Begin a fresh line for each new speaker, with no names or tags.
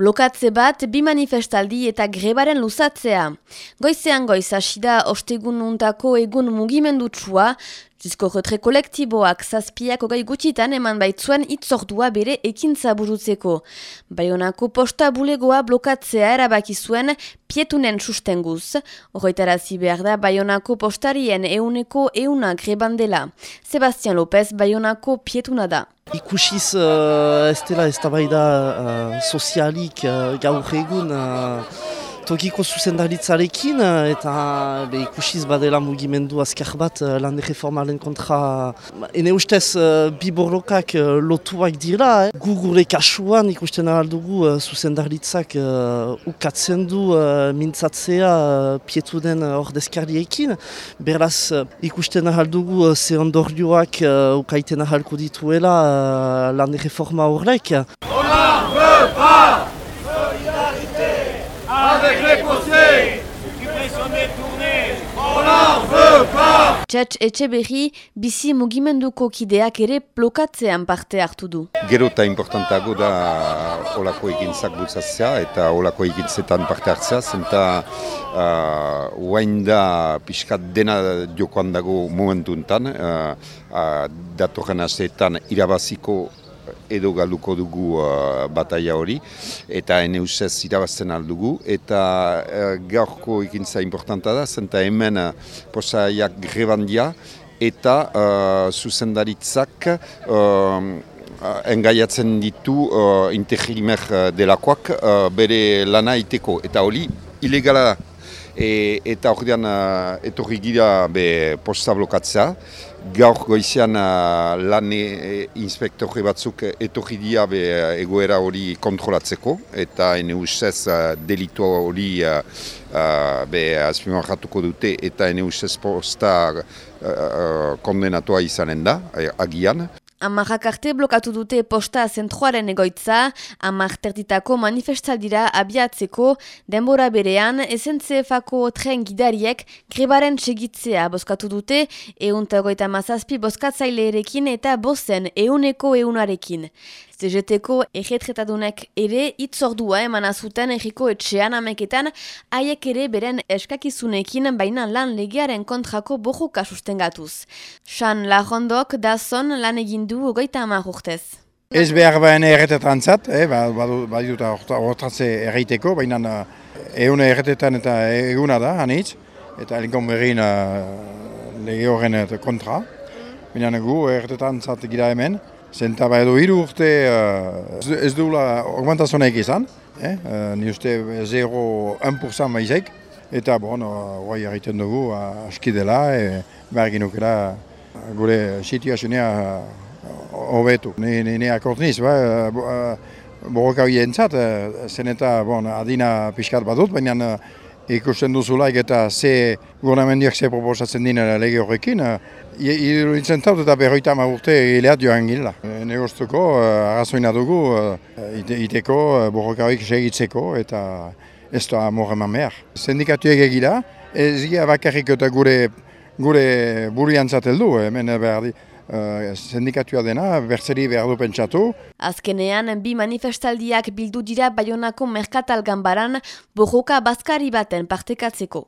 Blokatze bat, bi manifestaldi eta grebaren luzatzea. Goizean goiz asida ostegun nuntako egun mugimendutsua, Zizko retre kolektiboak zazpiak ogai gutxitan eman baitzuen itzordua bere ekintza burutzeko. Baionako posta bulegoa blokatzea erabaki zuen pietunen sustenguz. Horretarazi behar da Baionako postarien euneko euna grebandela. Sebastian López Baionako pietuna da.
Ikusiz uh, ez dela ez da uh, sozialik uh, gaur egun uh, tokiko zuzendaritzarekin eta be, ikusiz badela mugimendu azkar bat uh, lan reformalen kontra. Ene ustez uh, bi borrokak uh, lotuak dira eh. gu gure kasuan ikusten aldugu uh, zuzendaritzak uh, ukatzen du uh, mintzatzea uh, pietu den ordezkariekin. Beraz uh, ikusten aldugu uh, ze ondorioak uh, ukaiten ahalko dituela uh, lan reforma horrek.
Avec les fossés n'en veut pas. Txatx etxe berri, bizi mugimenduko kideak ere blokatzean parte hartu du.
Gero eta importantago da olako egintzak bultzatzea eta olako egintzetan parte hartzea, zenta uh, da pixkat dena jokoan dago momentu enten, uh, uh, datorren azeetan irabaziko edo galuko dugu uh, bataia hori eta ene usez irabazten aldugu eta uh, gaurko ikintza importanta da zenta hemen uh, posaiak grebandia eta uh, zuzendaritzak uh, engaiatzen ditu uh, integrimer delakoak uh, bere lana iteko. Eta hori ilegala da e, eta hori uh, etorri gira be, posta blokatzea. Gaur goizean uh, lan e, inspektorre batzuk etorri dira be, egoera hori kontrolatzeko eta ene ustez uh, delitu hori uh, uh, dute eta ene ustez posta uh, kondenatua izanen da, agian.
Amarrak arte blokatu dute posta zentroaren egoitza, amarr tertitako manifestaldira abiatzeko, denbora berean, SNCF-ako tren gidariek grebaren segitzea boskatu dute, euntagoita mazazpi boskatzaile eta bozen euneko eunarekin. CGT-ko erretretadunek ere itzordua eman azuten erriko etxean ameketan, haiek ere beren eskakizunekin baina lan legearen kontrako bojuka sustengatuz. San Lajondok dazon lan egindu ogoita amar urtez.
Ez behar baina erretetan zat, eh, ba, badut horretze erreiteko, baina egun erretetan eta eguna da, hanitz, eta elinkon berrin uh, lege horren kontra. Baina gu erretetan zat gira hemen, Zenta ba edo hiru urte uh, ez duela augmentazonek izan, eh? uh, ni uste 0,1% maizek, eta bon, hori uh, egiten dugu uh, aski dela, e, behar ginukera gure situazionea hobetu. Uh, ni, ni, ni niz, ba, uh, borroka entzat, uh, zen eta bon, adina pixkat badut, baina uh, ikusten duzulaik eta ze gurnamendiak ze proposatzen dinen lege horrekin, iruditzen taut eta berroita ma urte egileat joan gila. E, negoztuko, uh, arrazoina dugu, iteko, borrokarik segitzeko eta ez da morreman behar. Sindikatuek egila, ez gira bakarrik eta gure, gure burian zateldu, hemen behar di. Uh, sindikatua dena, bertzeri behar du pentsatu.
Azkenean, bi manifestaldiak bildu dira Bayonako Merkatal Gambaran borroka bazkari baten partekatzeko.